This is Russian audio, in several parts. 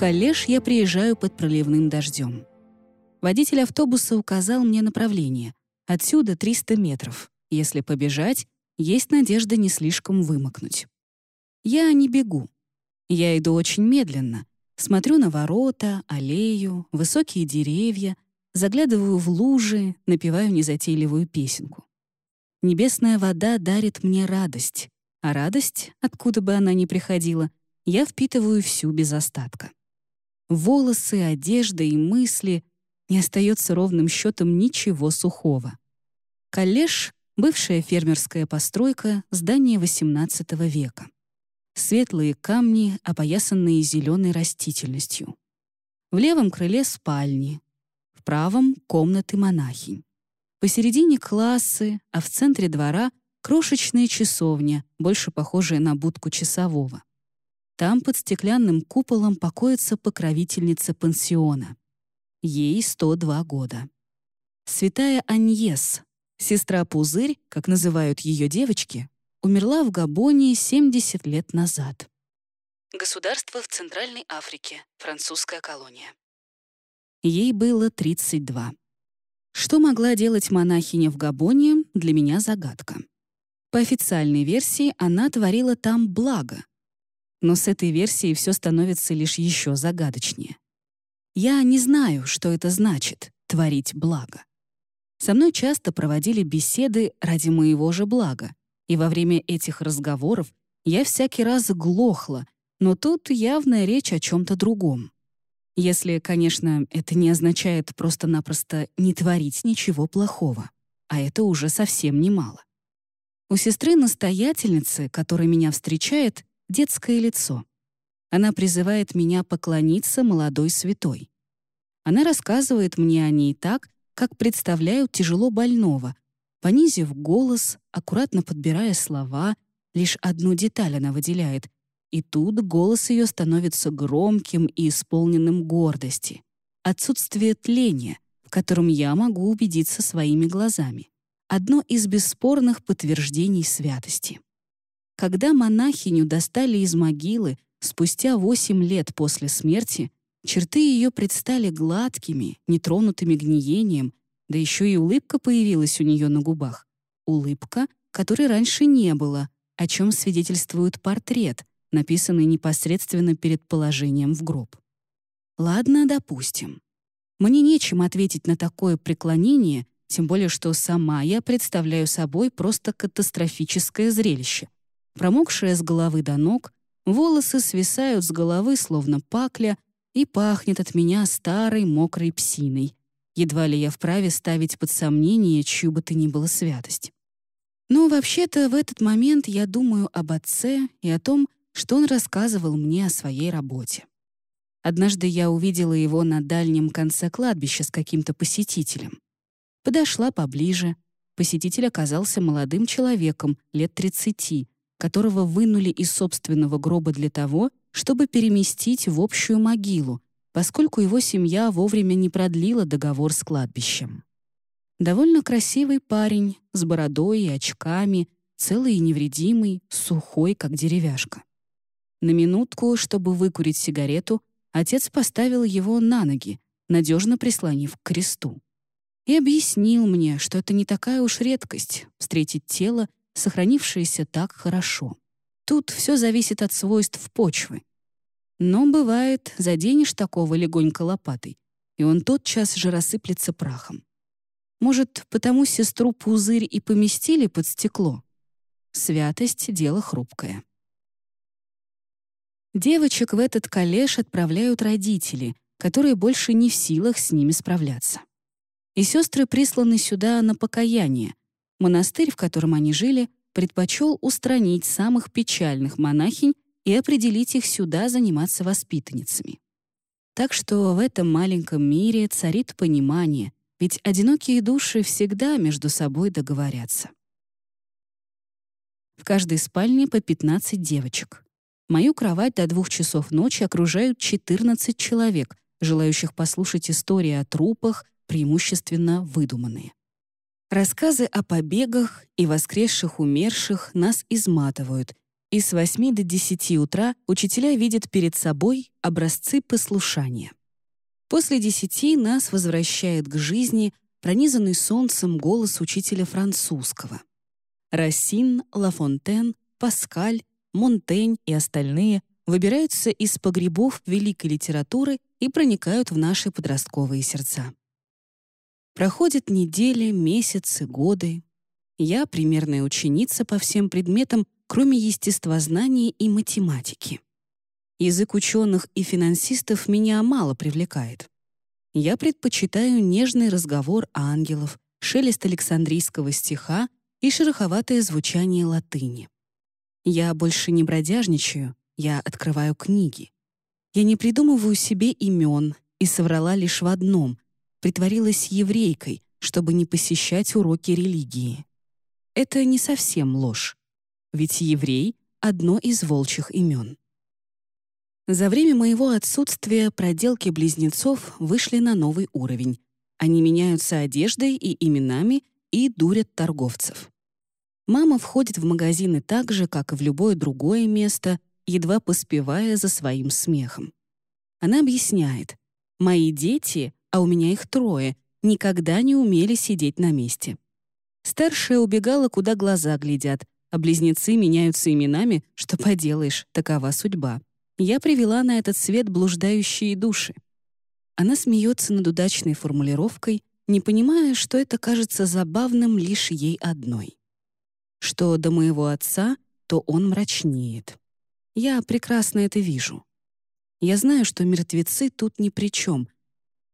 Калеш я приезжаю под проливным дождем. Водитель автобуса указал мне направление. Отсюда 300 метров. Если побежать, есть надежда не слишком вымокнуть. Я не бегу. Я иду очень медленно. Смотрю на ворота, аллею, высокие деревья, заглядываю в лужи, напеваю незатейливую песенку. Небесная вода дарит мне радость, а радость, откуда бы она ни приходила, я впитываю всю без остатка. Волосы, одежда и мысли — не остается ровным счетом ничего сухого. Коллеж — бывшая фермерская постройка, здание XVIII века. Светлые камни, опоясанные зеленой растительностью. В левом крыле спальни, в правом — комнаты монахинь. Посередине классы, а в центре двора — крошечная часовня, больше похожая на будку часового. Там под стеклянным куполом покоится покровительница пансиона. Ей 102 года. Святая Аньес, сестра Пузырь, как называют ее девочки, умерла в Габоне 70 лет назад. Государство в Центральной Африке, французская колония. Ей было 32. Что могла делать монахиня в Габоне, для меня загадка. По официальной версии, она творила там благо. Но с этой версией все становится лишь еще загадочнее. Я не знаю, что это значит — творить благо. Со мной часто проводили беседы ради моего же блага, и во время этих разговоров я всякий раз глохла, но тут явная речь о чем-то другом. Если, конечно, это не означает просто-напросто не творить ничего плохого, а это уже совсем немало. У сестры-настоятельницы, которая меня встречает, детское лицо — она призывает меня поклониться молодой святой. Она рассказывает мне о ней так, как представляют тяжело больного, понизив голос, аккуратно подбирая слова, лишь одну деталь она выделяет, и тут голос ее становится громким и исполненным гордости. Отсутствие тления, в котором я могу убедиться своими глазами. Одно из бесспорных подтверждений святости. Когда монахиню достали из могилы, Спустя восемь лет после смерти черты ее предстали гладкими, нетронутыми гниением, да еще и улыбка появилась у нее на губах. Улыбка, которой раньше не было, о чем свидетельствует портрет, написанный непосредственно перед положением в гроб. Ладно, допустим. Мне нечем ответить на такое преклонение, тем более что сама я представляю собой просто катастрофическое зрелище. Промокшая с головы до ног, Волосы свисают с головы, словно пакля, и пахнет от меня старой мокрой псиной. Едва ли я вправе ставить под сомнение чью бы то ни было святость. Но вообще-то в этот момент я думаю об отце и о том, что он рассказывал мне о своей работе. Однажды я увидела его на дальнем конце кладбища с каким-то посетителем. Подошла поближе. Посетитель оказался молодым человеком, лет 30, которого вынули из собственного гроба для того, чтобы переместить в общую могилу, поскольку его семья вовремя не продлила договор с кладбищем. Довольно красивый парень, с бородой и очками, целый и невредимый, сухой, как деревяшка. На минутку, чтобы выкурить сигарету, отец поставил его на ноги, надежно прислонив к кресту. И объяснил мне, что это не такая уж редкость — встретить тело, сохранившиеся так хорошо. Тут все зависит от свойств почвы. Но бывает, заденешь такого легонько лопатой, и он тотчас же рассыплется прахом. Может, потому сестру пузырь и поместили под стекло? Святость — дело хрупкое. Девочек в этот коллеж отправляют родители, которые больше не в силах с ними справляться. И сестры присланы сюда на покаяние, Монастырь, в котором они жили, предпочел устранить самых печальных монахинь и определить их сюда заниматься воспитанницами. Так что в этом маленьком мире царит понимание, ведь одинокие души всегда между собой договорятся. В каждой спальне по 15 девочек. Мою кровать до двух часов ночи окружают 14 человек, желающих послушать истории о трупах, преимущественно выдуманные. Рассказы о побегах и воскресших умерших нас изматывают, и с 8 до 10 утра учителя видят перед собой образцы послушания. После 10 нас возвращает к жизни пронизанный солнцем голос учителя французского. Рассин, Лафонтен, Паскаль, Монтень и остальные выбираются из погребов великой литературы и проникают в наши подростковые сердца. Проходят недели, месяцы, годы. Я примерная ученица по всем предметам, кроме естествознания и математики. Язык ученых и финансистов меня мало привлекает. Я предпочитаю нежный разговор ангелов, шелест Александрийского стиха и шероховатое звучание латыни. Я больше не бродяжничаю, я открываю книги. Я не придумываю себе имен и соврала лишь в одном — притворилась еврейкой, чтобы не посещать уроки религии. Это не совсем ложь, ведь еврей — одно из волчьих имен. За время моего отсутствия проделки близнецов вышли на новый уровень. Они меняются одеждой и именами и дурят торговцев. Мама входит в магазины так же, как и в любое другое место, едва поспевая за своим смехом. Она объясняет, «Мои дети, а у меня их трое, никогда не умели сидеть на месте». Старшая убегала, куда глаза глядят, а близнецы меняются именами, что поделаешь, такова судьба. Я привела на этот свет блуждающие души. Она смеется над удачной формулировкой, не понимая, что это кажется забавным лишь ей одной. Что до моего отца, то он мрачнеет. Я прекрасно это вижу. Я знаю, что мертвецы тут ни при чем.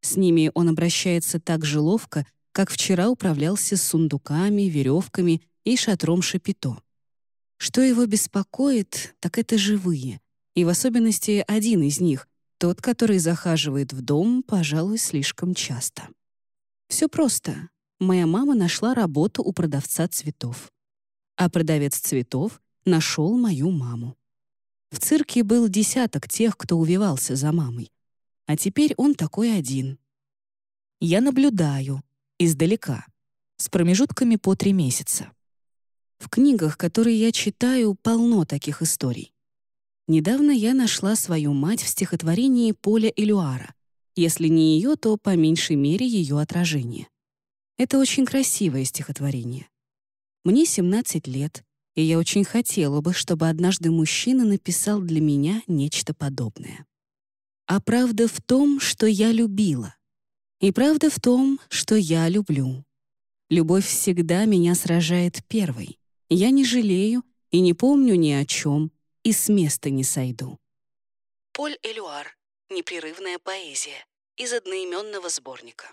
С ними он обращается так же ловко, как вчера управлялся с сундуками, веревками и шатром шапито. Что его беспокоит, так это живые, и в особенности один из них, тот, который захаживает в дом, пожалуй, слишком часто. Все просто. Моя мама нашла работу у продавца цветов. А продавец цветов нашел мою маму. В цирке был десяток тех, кто увивался за мамой. А теперь он такой один. Я наблюдаю, издалека, с промежутками по три месяца. В книгах, которые я читаю, полно таких историй. Недавно я нашла свою мать в стихотворении Поля Элюара. Если не ее, то по меньшей мере ее отражение. Это очень красивое стихотворение. Мне 17 лет, и я очень хотела бы, чтобы однажды мужчина написал для меня нечто подобное. А правда в том, что я любила. И правда в том, что я люблю. Любовь всегда меня сражает первой. Я не жалею и не помню ни о чем, и с места не сойду. Поль Элюар. Непрерывная поэзия. Из одноименного сборника.